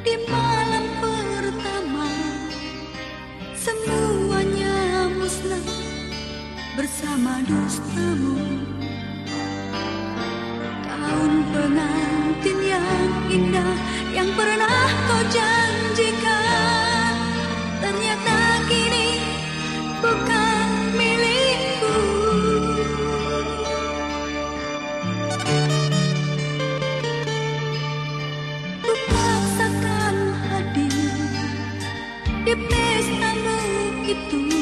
Di malam pertama Semuanya musnah Bersama dustamu. Tahun pengantin yang indah Yang pernah kau jalani begitu